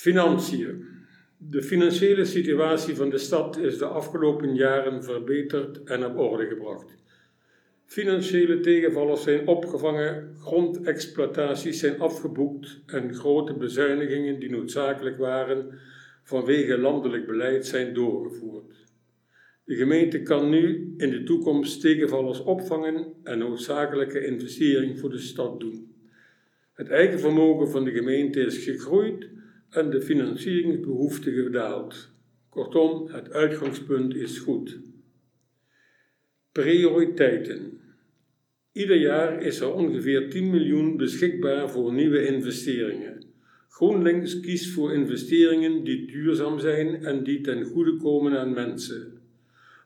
Financiën. De financiële situatie van de stad is de afgelopen jaren verbeterd en op orde gebracht. Financiële tegenvallers zijn opgevangen, grondexploitaties zijn afgeboekt en grote bezuinigingen die noodzakelijk waren vanwege landelijk beleid zijn doorgevoerd. De gemeente kan nu in de toekomst tegenvallers opvangen en noodzakelijke investering voor de stad doen. Het eigen vermogen van de gemeente is gegroeid en de financieringsbehoefte gedaald. Kortom, het uitgangspunt is goed. Prioriteiten. Ieder jaar is er ongeveer 10 miljoen beschikbaar voor nieuwe investeringen. GroenLinks kiest voor investeringen die duurzaam zijn en die ten goede komen aan mensen.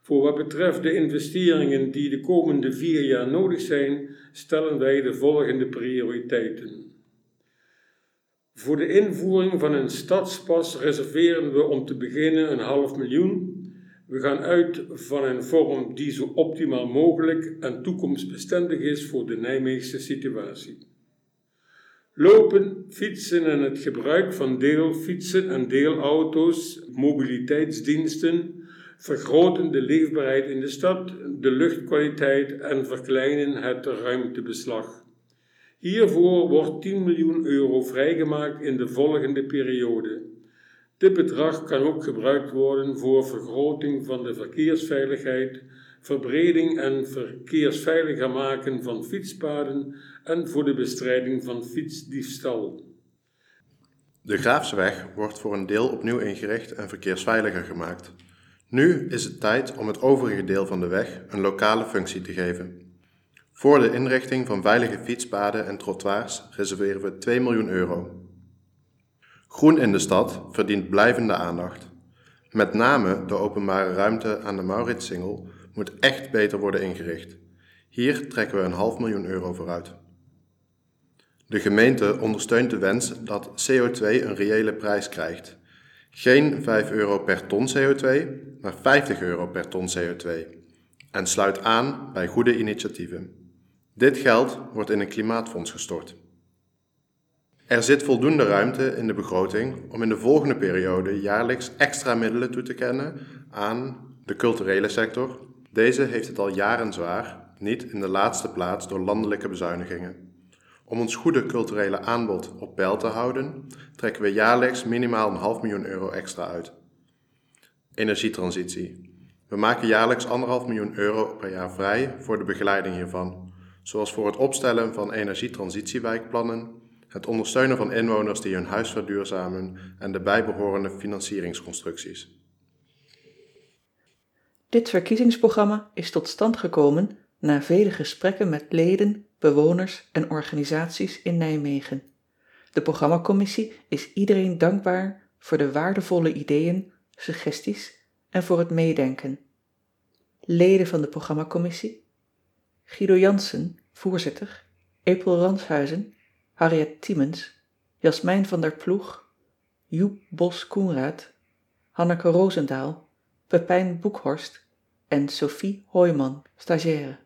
Voor wat betreft de investeringen die de komende vier jaar nodig zijn, stellen wij de volgende prioriteiten. Voor de invoering van een stadspas reserveren we om te beginnen een half miljoen. We gaan uit van een vorm die zo optimaal mogelijk en toekomstbestendig is voor de Nijmeegse situatie. Lopen, fietsen en het gebruik van deelfietsen en deelauto's, mobiliteitsdiensten, vergroten de leefbaarheid in de stad, de luchtkwaliteit en verkleinen het ruimtebeslag. Hiervoor wordt 10 miljoen euro vrijgemaakt in de volgende periode. Dit bedrag kan ook gebruikt worden voor vergroting van de verkeersveiligheid, verbreding en verkeersveiliger maken van fietspaden en voor de bestrijding van fietsdiefstal. De Graafseweg wordt voor een deel opnieuw ingericht en verkeersveiliger gemaakt. Nu is het tijd om het overige deel van de weg een lokale functie te geven. Voor de inrichting van veilige fietspaden en trottoirs reserveren we 2 miljoen euro. Groen in de stad verdient blijvende aandacht. Met name de openbare ruimte aan de Mauritsingel moet echt beter worden ingericht. Hier trekken we een half miljoen euro vooruit. De gemeente ondersteunt de wens dat CO2 een reële prijs krijgt. Geen 5 euro per ton CO2, maar 50 euro per ton CO2. En sluit aan bij goede initiatieven. Dit geld wordt in een klimaatfonds gestort. Er zit voldoende ruimte in de begroting om in de volgende periode jaarlijks extra middelen toe te kennen aan de culturele sector. Deze heeft het al jaren zwaar, niet in de laatste plaats door landelijke bezuinigingen. Om ons goede culturele aanbod op peil te houden, trekken we jaarlijks minimaal een half miljoen euro extra uit. Energietransitie. We maken jaarlijks anderhalf miljoen euro per jaar vrij voor de begeleiding hiervan zoals voor het opstellen van energietransitiewijkplannen, het ondersteunen van inwoners die hun huis verduurzamen en de bijbehorende financieringsconstructies. Dit verkiezingsprogramma is tot stand gekomen na vele gesprekken met leden, bewoners en organisaties in Nijmegen. De programmacommissie is iedereen dankbaar voor de waardevolle ideeën, suggesties en voor het meedenken. Leden van de programmacommissie Guido Jansen, voorzitter, Epel Ranshuizen, Harriet Tiemens, Jasmijn van der Ploeg, Joep Bos-Koenraad, Hanneke Roosendaal, Pepijn Boekhorst en Sophie Hoijman, stagiaire.